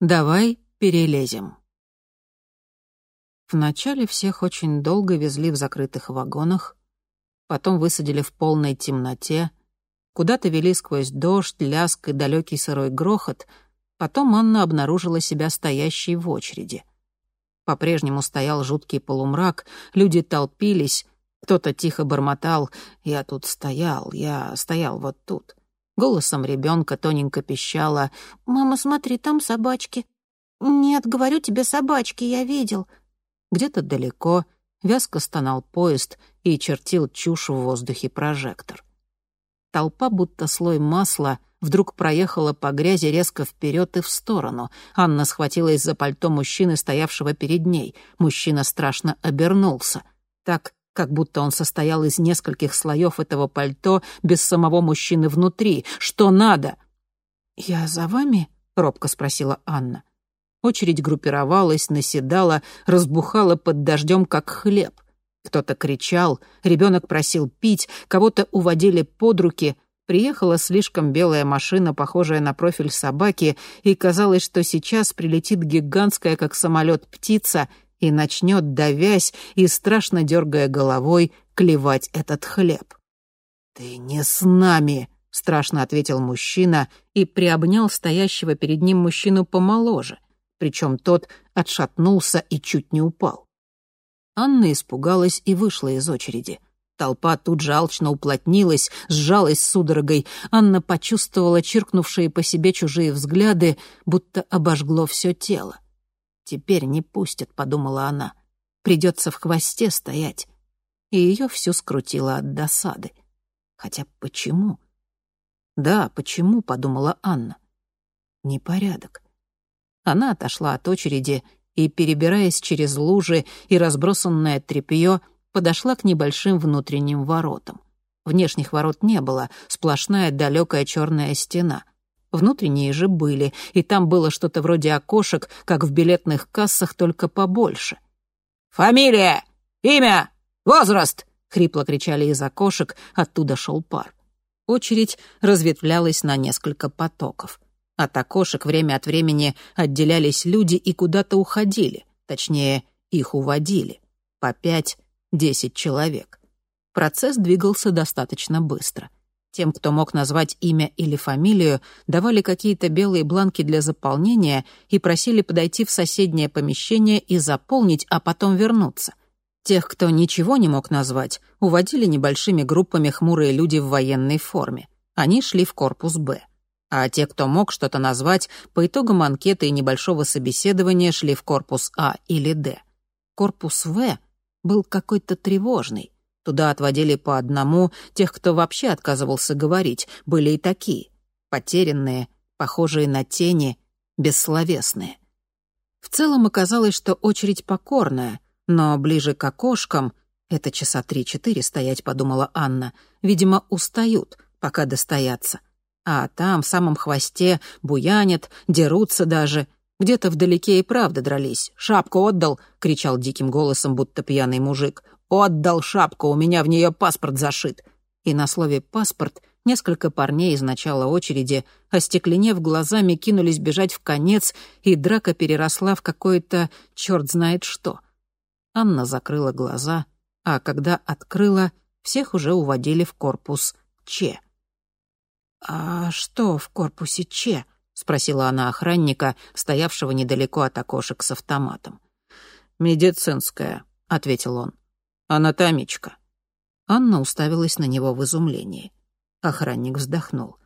Давай перелезем. Вначале всех очень долго везли в закрытых вагонах, потом высадили в полной темноте, куда-то вели сквозь дождь, ляск и далекий сырой грохот, потом Анна обнаружила себя стоящей в очереди. По-прежнему стоял жуткий полумрак, люди толпились, кто-то тихо бормотал «Я тут стоял, я стоял вот тут». Голосом ребенка тоненько пищала «Мама, смотри, там собачки». «Нет, говорю тебе, собачки, я видел». Где-то далеко вязко стонал поезд и чертил чушь в воздухе прожектор. Толпа, будто слой масла, вдруг проехала по грязи резко вперед и в сторону. Анна схватилась за пальто мужчины, стоявшего перед ней. Мужчина страшно обернулся. Так как будто он состоял из нескольких слоев этого пальто без самого мужчины внутри. Что надо? «Я за вами?» — робко спросила Анна. Очередь группировалась, наседала, разбухала под дождем, как хлеб. Кто-то кричал, ребенок просил пить, кого-то уводили под руки. Приехала слишком белая машина, похожая на профиль собаки, и казалось, что сейчас прилетит гигантская, как самолет, птица и начнет, давясь и страшно дергая головой, клевать этот хлеб. «Ты не с нами!» — страшно ответил мужчина и приобнял стоящего перед ним мужчину помоложе, причем тот отшатнулся и чуть не упал. Анна испугалась и вышла из очереди. Толпа тут же алчно уплотнилась, сжалась судорогой. Анна почувствовала чиркнувшие по себе чужие взгляды, будто обожгло все тело. «Теперь не пустят», — подумала она. «Придется в хвосте стоять». И ее всю скрутило от досады. Хотя почему? «Да, почему?» — подумала Анна. «Непорядок». Она отошла от очереди и, перебираясь через лужи и разбросанное тряпье, подошла к небольшим внутренним воротам. Внешних ворот не было, сплошная далекая черная стена. Внутренние же были, и там было что-то вроде окошек, как в билетных кассах, только побольше. «Фамилия! Имя! Возраст!» — хрипло кричали из окошек, оттуда шел пар. Очередь разветвлялась на несколько потоков. От окошек время от времени отделялись люди и куда-то уходили, точнее, их уводили. По пять-десять человек. Процесс двигался достаточно быстро — тем, кто мог назвать имя или фамилию, давали какие-то белые бланки для заполнения и просили подойти в соседнее помещение и заполнить, а потом вернуться. Тех, кто ничего не мог назвать, уводили небольшими группами хмурые люди в военной форме. Они шли в корпус «Б». А те, кто мог что-то назвать, по итогам анкеты и небольшого собеседования шли в корпус А или Д. Корпус В был какой-то тревожный. Туда отводили по одному тех, кто вообще отказывался говорить, были и такие. Потерянные, похожие на тени, бессловесные. В целом оказалось, что очередь покорная, но ближе к окошкам, это часа три-четыре стоять, подумала Анна, видимо, устают, пока достоятся. А там, в самом хвосте, буянят, дерутся даже. Где-то вдалеке и правда дрались. «Шапку отдал!» — кричал диким голосом, будто пьяный мужик. «Отдал шапку, у меня в нее паспорт зашит». И на слове «паспорт» несколько парней из начала очереди, остекленев глазами, кинулись бежать в конец, и драка переросла в какое-то черт знает что. Анна закрыла глаза, а когда открыла, всех уже уводили в корпус Че. «А что в корпусе Че?» — спросила она охранника, стоявшего недалеко от окошек с автоматом. «Медицинская», — ответил он. «Анатомичка». Анна уставилась на него в изумлении. Охранник вздохнул.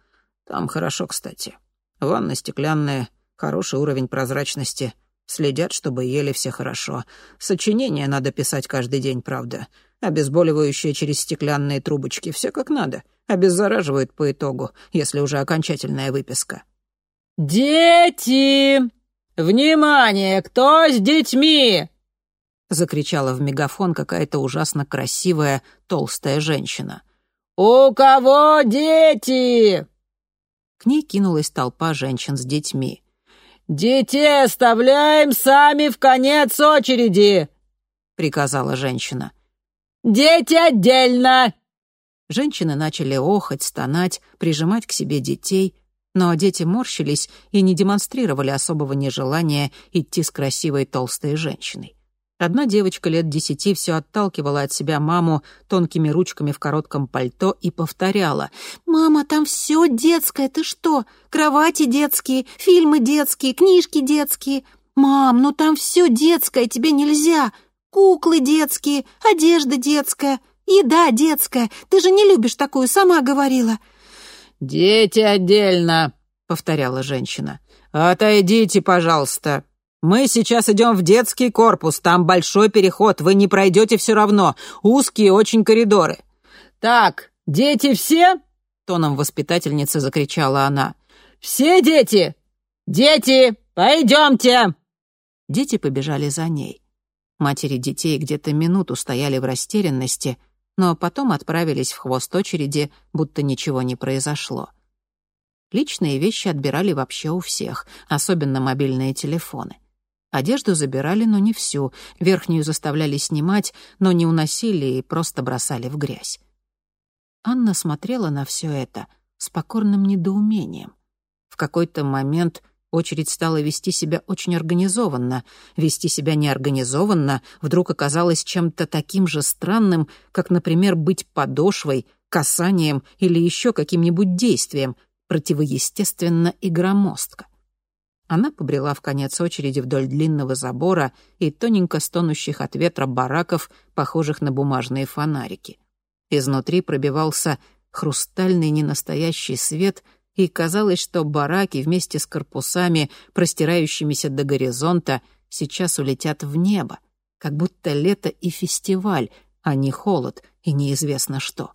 «Там хорошо, кстати. Ванна стеклянная, хороший уровень прозрачности. Следят, чтобы ели все хорошо. Сочинения надо писать каждый день, правда. Обезболивающие через стеклянные трубочки, все как надо. Обеззараживают по итогу, если уже окончательная выписка». «Дети! Внимание! Кто с детьми?» — закричала в мегафон какая-то ужасно красивая толстая женщина. «У кого дети?» К ней кинулась толпа женщин с детьми. «Детей оставляем сами в конец очереди!» — приказала женщина. «Дети отдельно!» Женщины начали охать, стонать, прижимать к себе детей. но дети морщились и не демонстрировали особого нежелания идти с красивой толстой женщиной. Одна девочка лет десяти все отталкивала от себя маму тонкими ручками в коротком пальто и повторяла. «Мама, там все детское, ты что? Кровати детские, фильмы детские, книжки детские. Мам, ну там все детское, тебе нельзя. Куклы детские, одежда детская, еда детская. Ты же не любишь такую, сама говорила». «Дети отдельно», — повторяла женщина. «Отойдите, пожалуйста». Мы сейчас идем в детский корпус, там большой переход, вы не пройдете все равно, узкие очень коридоры». «Так, дети все?» — тоном воспитательницы закричала она. «Все дети? Дети, пойдемте!» Дети побежали за ней. Матери детей где-то минуту стояли в растерянности, но потом отправились в хвост очереди, будто ничего не произошло. Личные вещи отбирали вообще у всех, особенно мобильные телефоны. Одежду забирали, но не всю. Верхнюю заставляли снимать, но не уносили и просто бросали в грязь. Анна смотрела на все это с покорным недоумением. В какой-то момент очередь стала вести себя очень организованно. Вести себя неорганизованно вдруг оказалось чем-то таким же странным, как, например, быть подошвой, касанием или еще каким-нибудь действием, противоестественно и громоздко. Она побрела в конец очереди вдоль длинного забора и тоненько стонущих от ветра бараков, похожих на бумажные фонарики. Изнутри пробивался хрустальный ненастоящий свет, и казалось, что бараки вместе с корпусами, простирающимися до горизонта, сейчас улетят в небо, как будто лето и фестиваль, а не холод и неизвестно что.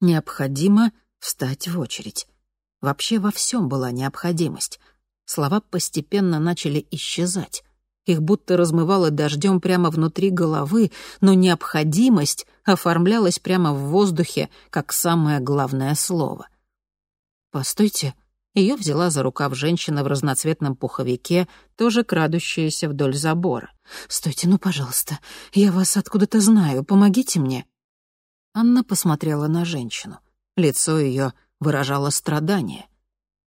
Необходимо встать в очередь. Вообще во всем была необходимость — Слова постепенно начали исчезать. Их будто размывало дождем прямо внутри головы, но необходимость оформлялась прямо в воздухе, как самое главное слово. «Постойте», ее взяла за рукав женщина в разноцветном пуховике, тоже крадущаяся вдоль забора. «Стойте, ну, пожалуйста, я вас откуда-то знаю, помогите мне». Анна посмотрела на женщину. Лицо ее выражало страдание.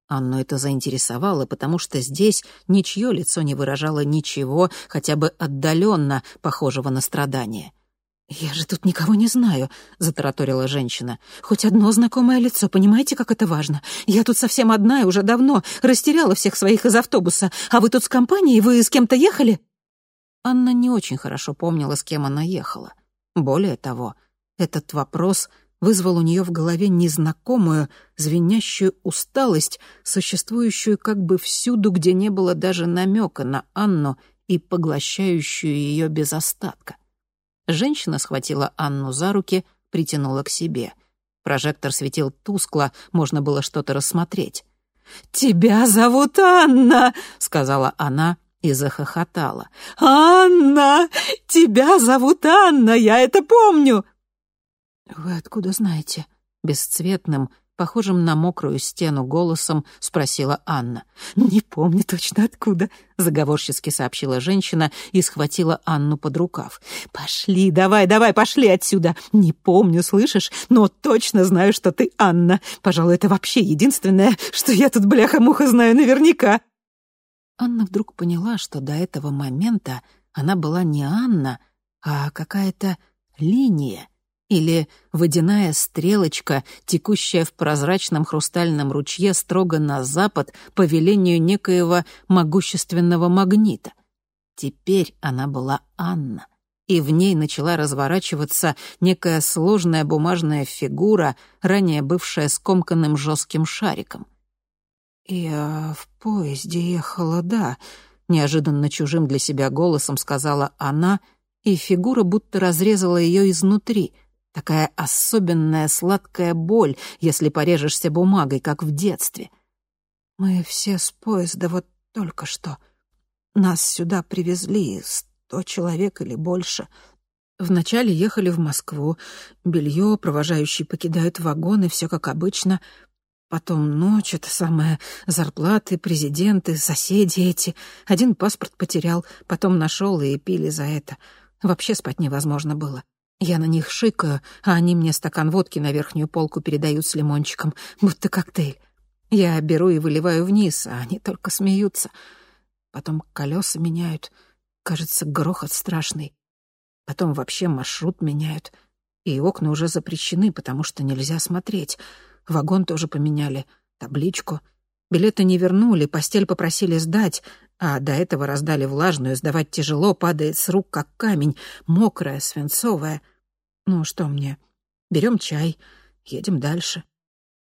Анну это заинтересовало, потому что здесь ничье лицо не выражало ничего, хотя бы отдаленно похожего на страдание. «Я же тут никого не знаю», — затараторила женщина. «Хоть одно знакомое лицо, понимаете, как это важно? Я тут совсем одна и уже давно растеряла всех своих из автобуса. А вы тут с компанией, вы с кем-то ехали?» Анна не очень хорошо помнила, с кем она ехала. Более того, этот вопрос вызвал у нее в голове незнакомую, звенящую усталость, существующую как бы всюду, где не было даже намека на Анну и поглощающую ее без остатка. Женщина схватила Анну за руки, притянула к себе. Прожектор светил тускло, можно было что-то рассмотреть. «Тебя зовут Анна!» — сказала она и захохотала. «Анна! Тебя зовут Анна, я это помню!» «Вы откуда знаете?» — бесцветным, похожим на мокрую стену голосом спросила Анна. «Не помню точно откуда», — заговорчески сообщила женщина и схватила Анну под рукав. «Пошли, давай, давай, пошли отсюда. Не помню, слышишь, но точно знаю, что ты Анна. Пожалуй, это вообще единственное, что я тут бляха-муха знаю наверняка». Анна вдруг поняла, что до этого момента она была не Анна, а какая-то линия, или водяная стрелочка, текущая в прозрачном хрустальном ручье строго на запад по велению некоего могущественного магнита. Теперь она была Анна, и в ней начала разворачиваться некая сложная бумажная фигура, ранее бывшая скомканным жестким шариком. «Я в поезде ехала, да», — неожиданно чужим для себя голосом сказала она, и фигура будто разрезала ее изнутри — Такая особенная сладкая боль, если порежешься бумагой, как в детстве. Мы все с поезда вот только что. Нас сюда привезли сто человек или больше. Вначале ехали в Москву. Белье, провожающие покидают вагоны, все как обычно. Потом ночь, это самое, зарплаты, президенты, соседи эти. Один паспорт потерял, потом нашел и пили за это. Вообще спать невозможно было. Я на них шикаю, а они мне стакан водки на верхнюю полку передают с лимончиком, будто коктейль. Я беру и выливаю вниз, а они только смеются. Потом колеса меняют. Кажется, грохот страшный. Потом вообще маршрут меняют. И окна уже запрещены, потому что нельзя смотреть. Вагон тоже поменяли. Табличку. Билеты не вернули, постель попросили сдать, а до этого раздали влажную, сдавать тяжело, падает с рук, как камень, мокрая, свинцовая. Ну, что мне? Берем чай, едем дальше.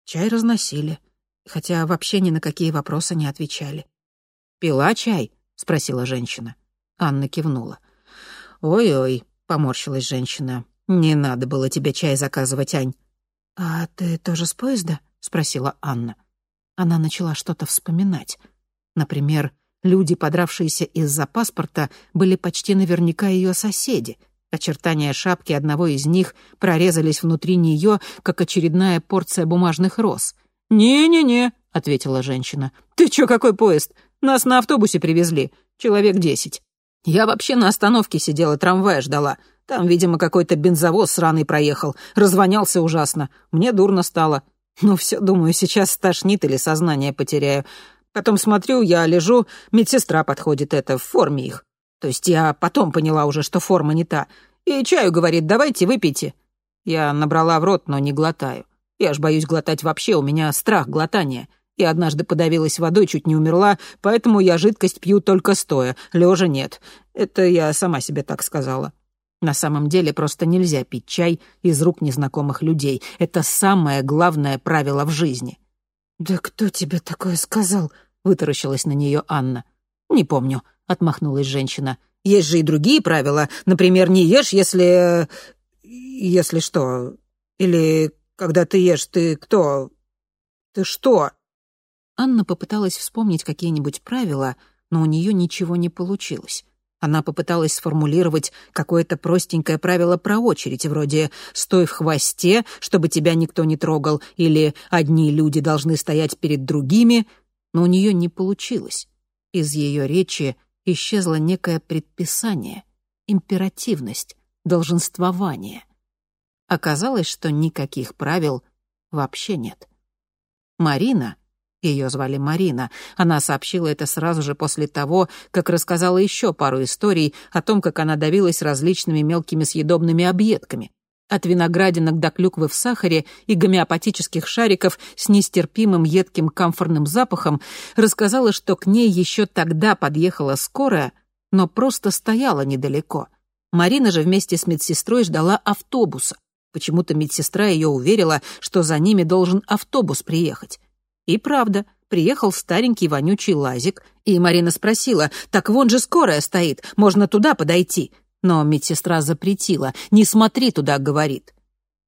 Чай разносили, хотя вообще ни на какие вопросы не отвечали. «Пила чай?» — спросила женщина. Анна кивнула. «Ой-ой», — поморщилась женщина. «Не надо было тебе чай заказывать, Ань». «А ты тоже с поезда?» — спросила Анна. Она начала что-то вспоминать. Например, люди, подравшиеся из-за паспорта, были почти наверняка ее соседи. Очертания шапки одного из них прорезались внутри нее, как очередная порция бумажных роз. «Не-не-не», — ответила женщина. «Ты чё, какой поезд? Нас на автобусе привезли. Человек десять. Я вообще на остановке сидела, трамвая ждала. Там, видимо, какой-то бензовоз сраный проехал. Развонялся ужасно. Мне дурно стало. Ну, все, думаю, сейчас стошнит или сознание потеряю. Потом смотрю, я лежу, медсестра подходит, это, в форме их. То есть я потом поняла уже, что форма не та. И чаю говорит, давайте выпейте. Я набрала в рот, но не глотаю. Я ж боюсь глотать вообще, у меня страх глотания. Я однажды подавилась водой, чуть не умерла, поэтому я жидкость пью только стоя, лежа нет. Это я сама себе так сказала. На самом деле просто нельзя пить чай из рук незнакомых людей. Это самое главное правило в жизни. «Да кто тебе такое сказал?» — вытаращилась на нее Анна. «Не помню», — отмахнулась женщина. «Есть же и другие правила. Например, не ешь, если... если что. Или когда ты ешь, ты кто? Ты что?» Анна попыталась вспомнить какие-нибудь правила, но у нее ничего не получилось. Она попыталась сформулировать какое-то простенькое правило про очередь, вроде «стой в хвосте, чтобы тебя никто не трогал» или «одни люди должны стоять перед другими», но у нее не получилось. Из ее речи исчезло некое предписание, императивность, долженствование. Оказалось, что никаких правил вообще нет. Марина — ее звали Марина. Она сообщила это сразу же после того, как рассказала еще пару историй о том, как она давилась различными мелкими съедобными объедками. От виноградинок до клюквы в сахаре и гомеопатических шариков с нестерпимым едким камфорным запахом рассказала, что к ней еще тогда подъехала скорая, но просто стояла недалеко. Марина же вместе с медсестрой ждала автобуса. Почему-то медсестра ее уверила, что за ними должен автобус приехать. И правда, приехал старенький вонючий лазик, и Марина спросила, «Так вон же скорая стоит, можно туда подойти». Но медсестра запретила, «Не смотри туда», — говорит.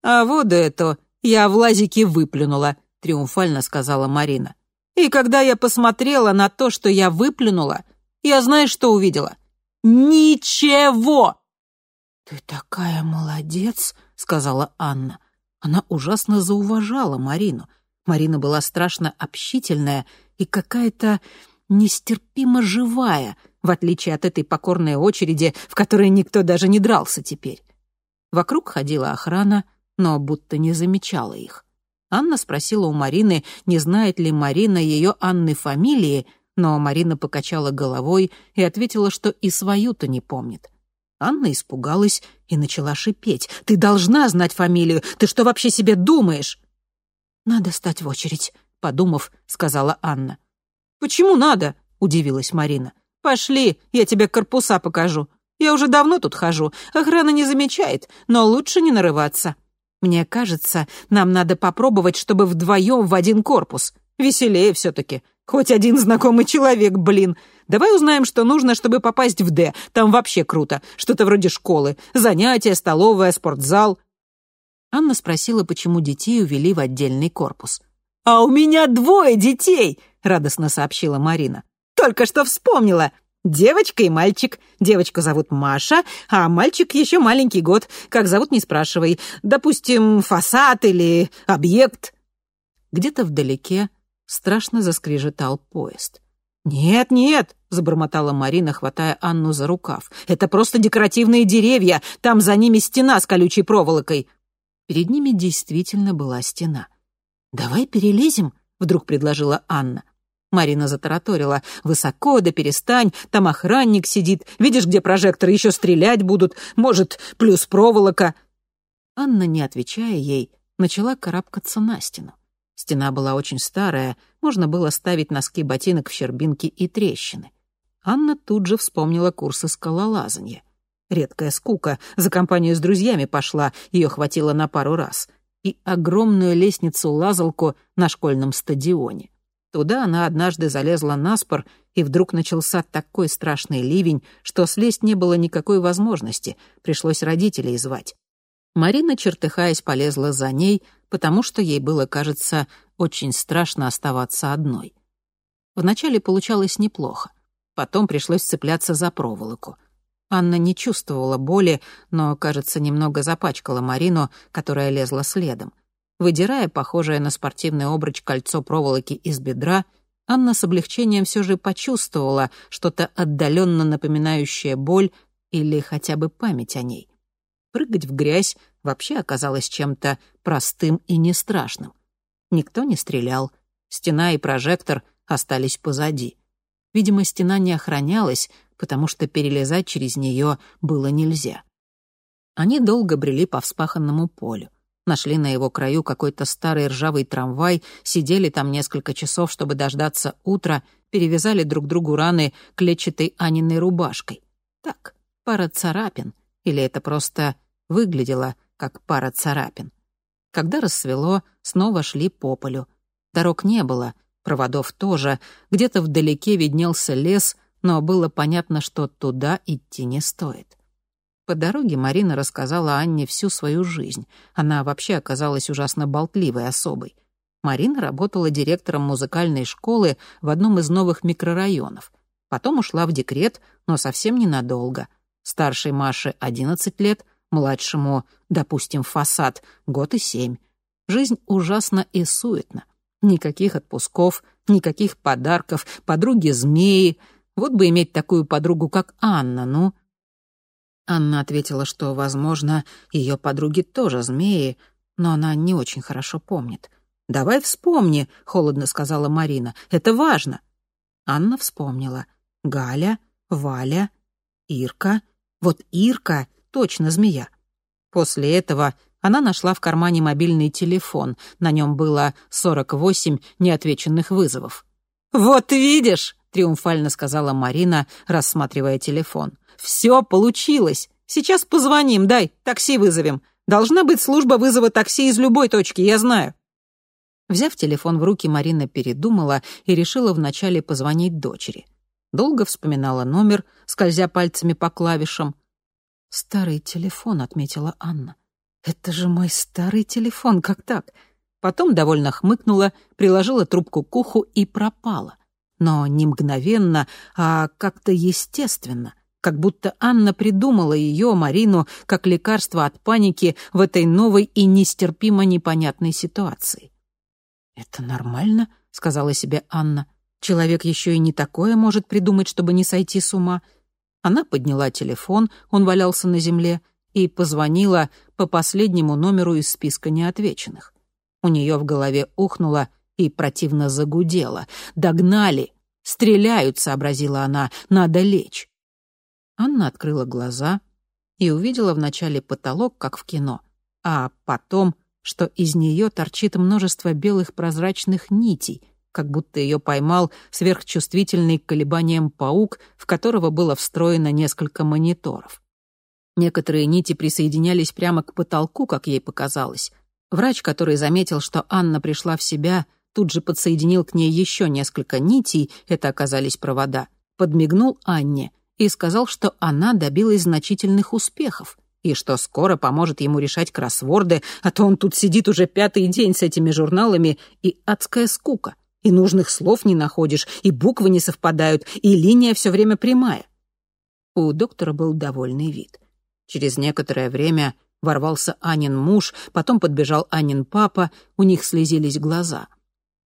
«А вот это я в лазике выплюнула», — триумфально сказала Марина. «И когда я посмотрела на то, что я выплюнула, я знаешь, что увидела? Ничего!» «Ты такая молодец», — сказала Анна. Она ужасно зауважала Марину — Марина была страшно общительная и какая-то нестерпимо живая, в отличие от этой покорной очереди, в которой никто даже не дрался теперь. Вокруг ходила охрана, но будто не замечала их. Анна спросила у Марины, не знает ли Марина ее Анны фамилии, но Марина покачала головой и ответила, что и свою-то не помнит. Анна испугалась и начала шипеть. «Ты должна знать фамилию! Ты что вообще себе думаешь?» «Надо стать в очередь», — подумав, сказала Анна. «Почему надо?» — удивилась Марина. «Пошли, я тебе корпуса покажу. Я уже давно тут хожу. Охрана не замечает, но лучше не нарываться. Мне кажется, нам надо попробовать, чтобы вдвоем в один корпус. Веселее все-таки. Хоть один знакомый человек, блин. Давай узнаем, что нужно, чтобы попасть в «Д». Там вообще круто. Что-то вроде школы. Занятия, столовая, спортзал. Анна спросила, почему детей увели в отдельный корпус. «А у меня двое детей!» — радостно сообщила Марина. «Только что вспомнила. Девочка и мальчик. Девочку зовут Маша, а мальчик еще маленький год. Как зовут, не спрашивай. Допустим, фасад или объект». Где-то вдалеке страшно заскрежетал поезд. «Нет, нет», — забормотала Марина, хватая Анну за рукав. «Это просто декоративные деревья. Там за ними стена с колючей проволокой. Перед ними действительно была стена. «Давай перелезем», — вдруг предложила Анна. Марина затараторила. «Высоко, да перестань, там охранник сидит. Видишь, где прожекторы, еще стрелять будут. Может, плюс проволока». Анна, не отвечая ей, начала карабкаться на стену. Стена была очень старая, можно было ставить носки ботинок в щербинки и трещины. Анна тут же вспомнила курсы скалолазания. Редкая скука, за компанию с друзьями пошла, ее хватило на пару раз. И огромную лестницу-лазалку на школьном стадионе. Туда она однажды залезла на спор, и вдруг начался такой страшный ливень, что слезть не было никакой возможности, пришлось родителей звать. Марина, чертыхаясь, полезла за ней, потому что ей было, кажется, очень страшно оставаться одной. Вначале получалось неплохо, потом пришлось цепляться за проволоку. Анна не чувствовала боли, но, кажется, немного запачкала Марину, которая лезла следом. Выдирая похожее на спортивный обруч кольцо проволоки из бедра, Анна с облегчением все же почувствовала что-то отдаленно напоминающее боль или хотя бы память о ней. Прыгать в грязь вообще оказалось чем-то простым и не страшным. Никто не стрелял, стена и прожектор остались позади. Видимо, стена не охранялась, потому что перелезать через нее было нельзя. Они долго брели по вспаханному полю. Нашли на его краю какой-то старый ржавый трамвай, сидели там несколько часов, чтобы дождаться утра, перевязали друг другу раны клетчатой Аниной рубашкой. Так, пара царапин. Или это просто выглядела как пара царапин. Когда рассвело, снова шли по полю. Дорог не было, проводов тоже. Где-то вдалеке виднелся лес, но было понятно, что туда идти не стоит. По дороге Марина рассказала Анне всю свою жизнь. Она вообще оказалась ужасно болтливой особой. Марина работала директором музыкальной школы в одном из новых микрорайонов. Потом ушла в декрет, но совсем ненадолго. Старшей Маше 11 лет, младшему, допустим, фасад, год и семь. Жизнь ужасна и суетна. Никаких отпусков, никаких подарков, подруги-змеи. Вот бы иметь такую подругу, как Анна, ну. Анна ответила, что, возможно, ее подруги тоже змеи, но она не очень хорошо помнит. «Давай вспомни», — холодно сказала Марина. «Это важно». Анна вспомнила. Галя, Валя, Ирка. Вот Ирка точно змея. После этого она нашла в кармане мобильный телефон. На нем было 48 неотвеченных вызовов. «Вот видишь!» — триумфально сказала Марина, рассматривая телефон. «Все получилось! Сейчас позвоним, дай, такси вызовем. Должна быть служба вызова такси из любой точки, я знаю». Взяв телефон в руки, Марина передумала и решила вначале позвонить дочери. Долго вспоминала номер, скользя пальцами по клавишам. «Старый телефон», — отметила Анна. «Это же мой старый телефон, как так?» Потом довольно хмыкнула, приложила трубку к уху и пропала. Но не мгновенно, а как-то естественно, как будто Анна придумала ее, Марину, как лекарство от паники в этой новой и нестерпимо непонятной ситуации. «Это нормально», — сказала себе Анна. «Человек еще и не такое может придумать, чтобы не сойти с ума. Она подняла телефон, он валялся на земле, и позвонила по последнему номеру из списка неотвеченных. У нее в голове ухнуло и противно загудело. «Догнали! Стреляют!» — сообразила она. «Надо лечь!» Анна открыла глаза и увидела вначале потолок, как в кино, а потом, что из нее торчит множество белых прозрачных нитей — как будто ее поймал сверхчувствительный к колебаниям паук, в которого было встроено несколько мониторов. Некоторые нити присоединялись прямо к потолку, как ей показалось. Врач, который заметил, что Анна пришла в себя, тут же подсоединил к ней еще несколько нитей, это оказались провода, подмигнул Анне и сказал, что она добилась значительных успехов и что скоро поможет ему решать кроссворды, а то он тут сидит уже пятый день с этими журналами и адская скука и нужных слов не находишь, и буквы не совпадают, и линия все время прямая. У доктора был довольный вид. Через некоторое время ворвался Анин муж, потом подбежал Анин папа, у них слезились глаза.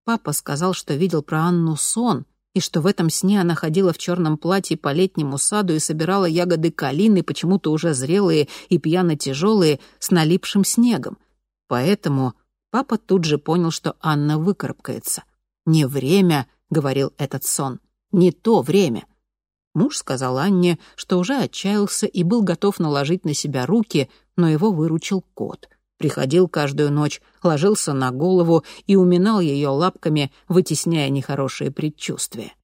Папа сказал, что видел про Анну сон, и что в этом сне она ходила в черном платье по летнему саду и собирала ягоды калины, почему-то уже зрелые и пьяно тяжелые, с налипшим снегом. Поэтому папа тут же понял, что Анна выкарабкается — «Не время», — говорил этот сон, — «не то время». Муж сказал Анне, что уже отчаялся и был готов наложить на себя руки, но его выручил кот. Приходил каждую ночь, ложился на голову и уминал ее лапками, вытесняя нехорошие предчувствия.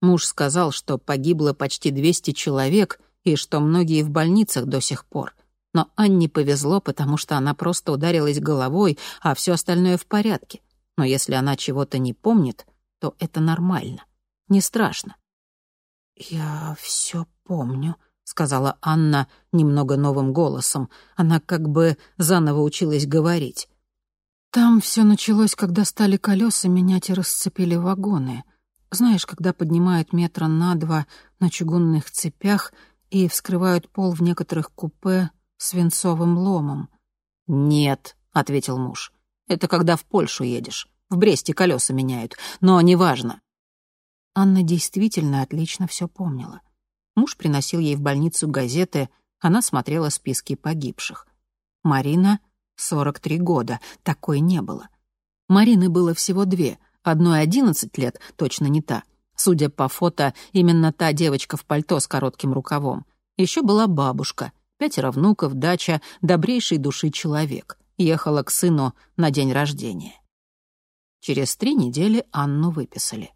Муж сказал, что погибло почти 200 человек и что многие в больницах до сих пор. Но Анне повезло, потому что она просто ударилась головой, а все остальное в порядке. Но если она чего-то не помнит, то это нормально, не страшно. «Я все помню», — сказала Анна немного новым голосом. Она как бы заново училась говорить. «Там все началось, когда стали колеса менять и расцепили вагоны. Знаешь, когда поднимают метра на два на чугунных цепях и вскрывают пол в некоторых купе свинцовым ломом». «Нет», — ответил муж. «Это когда в Польшу едешь. В Бресте колеса меняют. Но неважно. Анна действительно отлично все помнила. Муж приносил ей в больницу газеты, она смотрела списки погибших. Марина — 43 года, такой не было. Марины было всего две, одной 11 лет, точно не та. Судя по фото, именно та девочка в пальто с коротким рукавом. Еще была бабушка, пятеро внуков, дача, добрейшей души человек. Ехала к сыну на день рождения. Через три недели Анну выписали.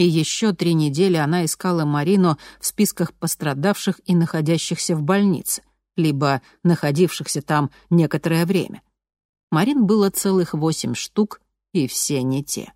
И еще три недели она искала Марину в списках пострадавших и находящихся в больнице, либо находившихся там некоторое время. Марин было целых восемь штук, и все не те.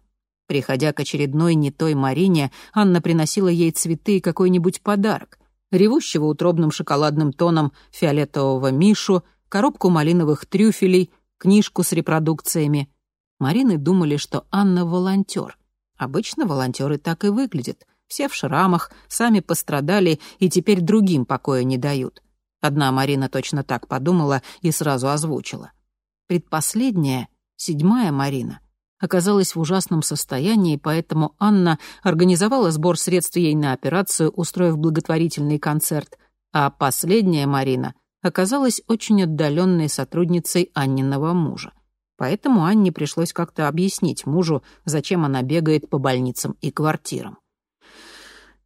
Приходя к очередной не той Марине, Анна приносила ей цветы и какой-нибудь подарок. Ревущего утробным шоколадным тоном фиолетового Мишу, коробку малиновых трюфелей, книжку с репродукциями. Марины думали, что Анна — волонтер — Обычно волонтеры так и выглядят. Все в шрамах, сами пострадали и теперь другим покоя не дают. Одна Марина точно так подумала и сразу озвучила. Предпоследняя, седьмая Марина, оказалась в ужасном состоянии, поэтому Анна организовала сбор средств ей на операцию, устроив благотворительный концерт, а последняя Марина оказалась очень отдаленной сотрудницей Анниного мужа. Поэтому Анне пришлось как-то объяснить мужу, зачем она бегает по больницам и квартирам.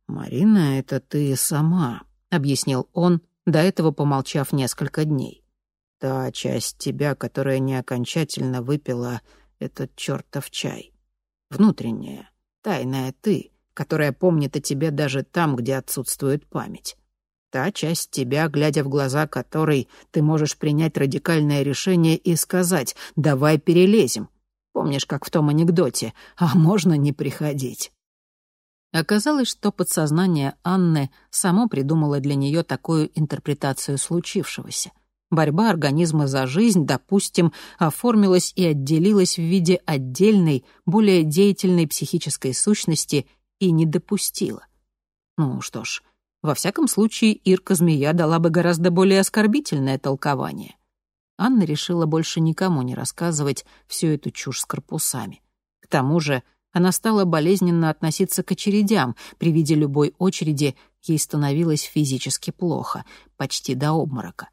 «Марина, это ты сама», — объяснил он, до этого помолчав несколько дней. «Та часть тебя, которая не окончательно выпила этот чертов чай. Внутренняя, тайная ты, которая помнит о тебе даже там, где отсутствует память. Та часть тебя, глядя в глаза которой ты можешь принять радикальное решение и сказать «давай перелезем». Помнишь, как в том анекдоте «а можно не приходить». Оказалось, что подсознание Анны само придумало для нее такую интерпретацию случившегося. Борьба организма за жизнь, допустим, оформилась и отделилась в виде отдельной, более деятельной психической сущности и не допустила. Ну что ж, во всяком случае, Ирка-змея дала бы гораздо более оскорбительное толкование. Анна решила больше никому не рассказывать всю эту чушь с корпусами. К тому же она стала болезненно относиться к очередям. При виде любой очереди ей становилось физически плохо, почти до обморока.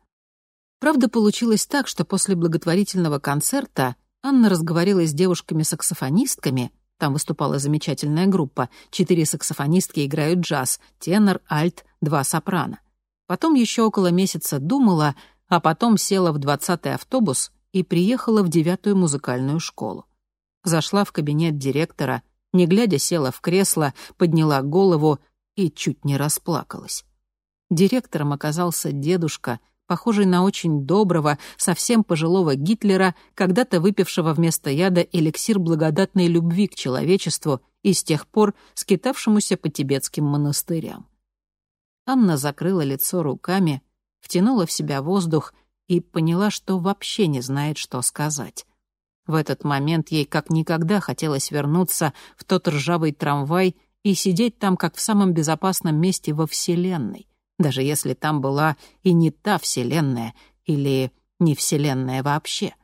Правда, получилось так, что после благотворительного концерта Анна разговорилась с девушками-саксофонистками, там выступала замечательная группа. Четыре саксофонистки играют джаз, тенор, альт, два сопрано. Потом еще около месяца думала, а потом села в двадцатый автобус и приехала в девятую музыкальную школу. Зашла в кабинет директора, не глядя села в кресло, подняла голову и чуть не расплакалась. Директором оказался дедушка — похожий на очень доброго, совсем пожилого Гитлера, когда-то выпившего вместо яда эликсир благодатной любви к человечеству и с тех пор скитавшемуся по тибетским монастырям. Анна закрыла лицо руками, втянула в себя воздух и поняла, что вообще не знает, что сказать. В этот момент ей как никогда хотелось вернуться в тот ржавый трамвай и сидеть там, как в самом безопасном месте во Вселенной, даже если там была и не та вселенная, или не вселенная вообще.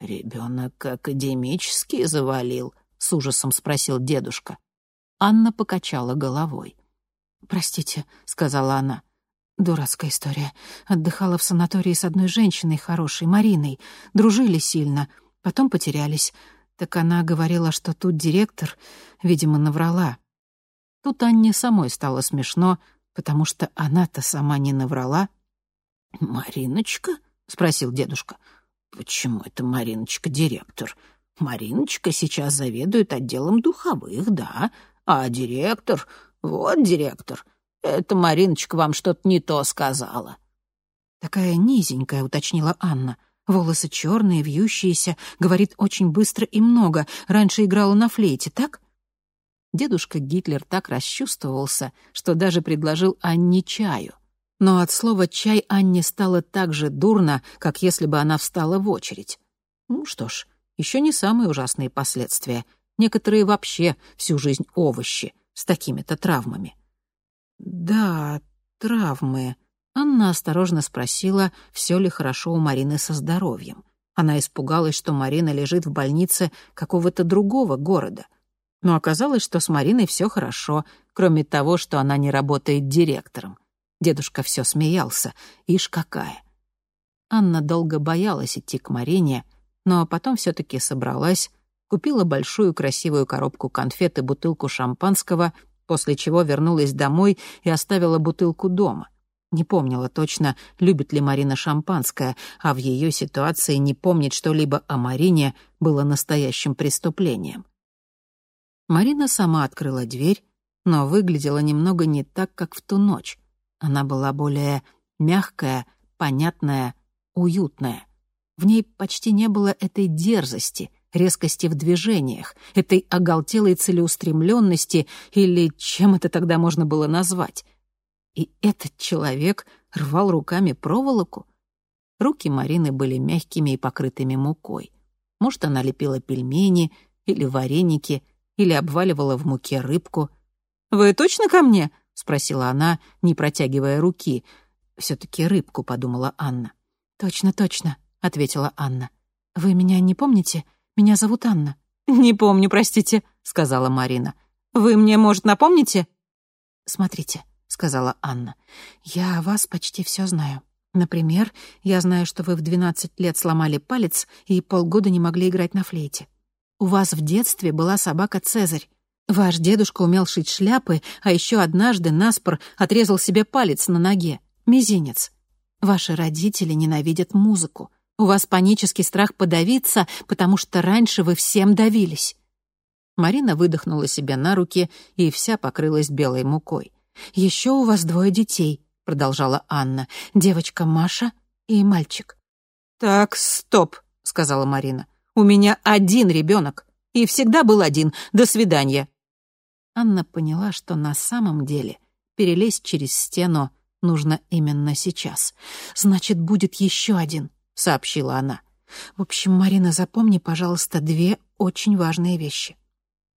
«Ребенок академический завалил?» — с ужасом спросил дедушка. Анна покачала головой. «Простите», — сказала она. «Дурацкая история. Отдыхала в санатории с одной женщиной хорошей, Мариной. Дружили сильно. Потом потерялись. Так она говорила, что тут директор, видимо, наврала. Тут Анне самой стало смешно, потому что она-то сама не наврала. «Мариночка?» — спросил дедушка. «Почему это Мариночка директор? Мариночка сейчас заведует отделом духовых, да, а директор... Вот директор. Это Мариночка вам что-то не то сказала». «Такая низенькая», — уточнила Анна. «Волосы черные, вьющиеся, говорит очень быстро и много. Раньше играла на флейте, так?» Дедушка Гитлер так расчувствовался, что даже предложил Анне чаю. Но от слова «чай» Анне стало так же дурно, как если бы она встала в очередь. Ну что ж, еще не самые ужасные последствия. Некоторые вообще всю жизнь овощи с такими-то травмами. «Да, травмы», — Анна осторожно спросила, все ли хорошо у Марины со здоровьем. Она испугалась, что Марина лежит в больнице какого-то другого города — но оказалось, что с Мариной все хорошо, кроме того, что она не работает директором. Дедушка все смеялся. Ишь какая. Анна долго боялась идти к Марине, но потом все таки собралась, купила большую красивую коробку конфет и бутылку шампанского, после чего вернулась домой и оставила бутылку дома. Не помнила точно, любит ли Марина шампанское, а в ее ситуации не помнить что-либо о Марине было настоящим преступлением. Марина сама открыла дверь, но выглядела немного не так, как в ту ночь. Она была более мягкая, понятная, уютная. В ней почти не было этой дерзости, резкости в движениях, этой оголтелой целеустремленности или чем это тогда можно было назвать. И этот человек рвал руками проволоку. Руки Марины были мягкими и покрытыми мукой. Может, она лепила пельмени или вареники — или обваливала в муке рыбку. «Вы точно ко мне?» — спросила она, не протягивая руки. все таки рыбку», — подумала Анна. «Точно, точно», — ответила Анна. «Вы меня не помните? Меня зовут Анна». «Не помню, простите», — сказала Марина. «Вы мне, может, напомните?» «Смотрите», — сказала Анна. «Я о вас почти все знаю. Например, я знаю, что вы в двенадцать лет сломали палец и полгода не могли играть на флейте. У вас в детстве была собака Цезарь. Ваш дедушка умел шить шляпы, а еще однажды наспор отрезал себе палец на ноге, мизинец. Ваши родители ненавидят музыку. У вас панический страх подавиться, потому что раньше вы всем давились». Марина выдохнула себе на руки и вся покрылась белой мукой. «Еще у вас двое детей», — продолжала Анна. «Девочка Маша и мальчик». «Так, стоп», — сказала Марина. У меня один ребенок. И всегда был один. До свидания». Анна поняла, что на самом деле перелезть через стену нужно именно сейчас. «Значит, будет еще один», — сообщила она. «В общем, Марина, запомни, пожалуйста, две очень важные вещи.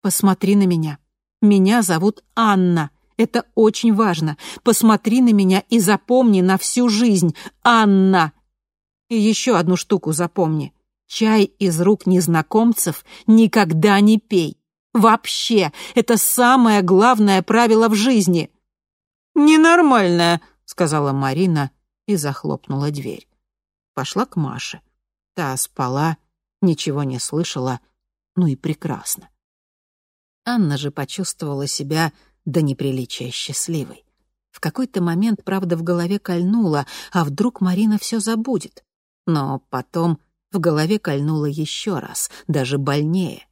Посмотри на меня. Меня зовут Анна. Это очень важно. Посмотри на меня и запомни на всю жизнь. Анна. И еще одну штуку запомни. Чай из рук незнакомцев никогда не пей. Вообще, это самое главное правило в жизни. «Ненормальное», — сказала Марина и захлопнула дверь. Пошла к Маше. Та спала, ничего не слышала, ну и прекрасно. Анна же почувствовала себя до неприличия счастливой. В какой-то момент, правда, в голове кольнула, а вдруг Марина все забудет. Но потом в голове кольнуло еще раз, даже больнее.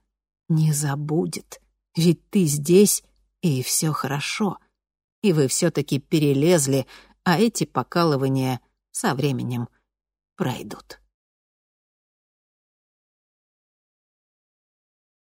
«Не забудет, ведь ты здесь, и все хорошо. И вы все-таки перелезли, а эти покалывания со временем пройдут».